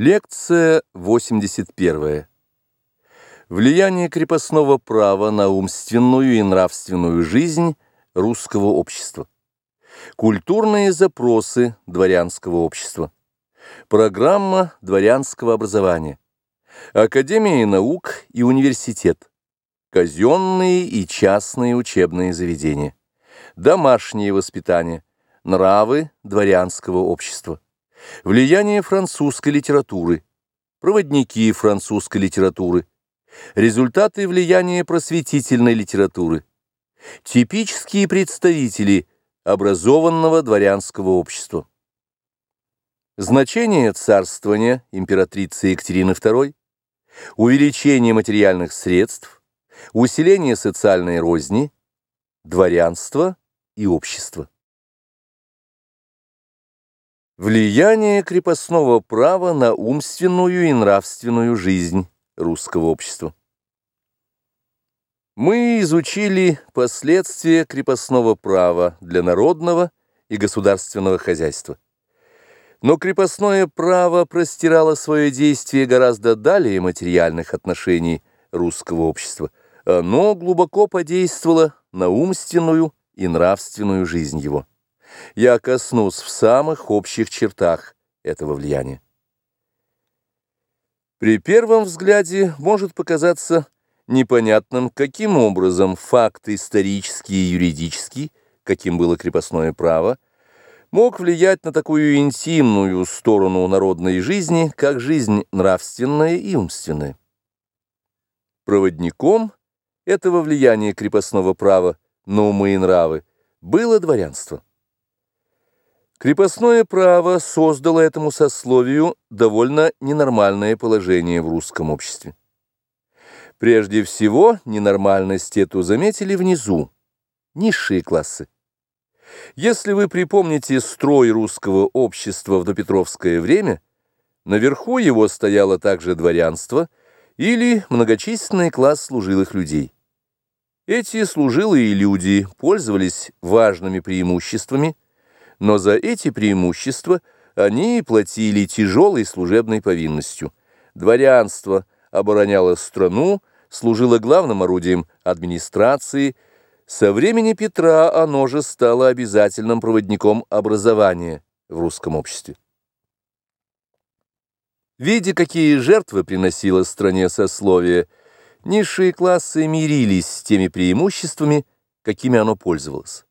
Лекция 81. Влияние крепостного права на умственную и нравственную жизнь русского общества. Культурные запросы дворянского общества. Программа дворянского образования. Академия наук и университет. Казенные и частные учебные заведения. Домашнее воспитание. Нравы дворянского общества. Влияние французской литературы, проводники французской литературы, результаты влияния просветительной литературы, типические представители образованного дворянского общества. Значение царствования императрицы Екатерины II, увеличение материальных средств, усиление социальной розни, дворянство и общество. Влияние крепостного права на умственную и нравственную жизнь русского общества. Мы изучили последствия крепостного права для народного и государственного хозяйства. Но крепостное право простирало свое действие гораздо далее материальных отношений русского общества. Оно глубоко подействовало на умственную и нравственную жизнь его я коснусь в самых общих чертах этого влияния. При первом взгляде может показаться непонятным, каким образом факт исторический и юридический, каким было крепостное право, мог влиять на такую интимную сторону народной жизни, как жизнь нравственная и умственная. Проводником этого влияния крепостного права на умы и нравы было дворянство. Крепостное право создало этому сословию довольно ненормальное положение в русском обществе. Прежде всего, ненормальность эту заметили внизу, низшие классы. Если вы припомните строй русского общества в допетровское время, наверху его стояло также дворянство или многочисленный класс служилых людей. Эти служилые люди пользовались важными преимуществами, но за эти преимущества они платили тяжелой служебной повинностью. Дворянство обороняло страну, служило главным орудием администрации. Со времени Петра оно же стало обязательным проводником образования в русском обществе. Видя, какие жертвы приносило стране сословие, низшие классы мирились с теми преимуществами, какими оно пользовалось.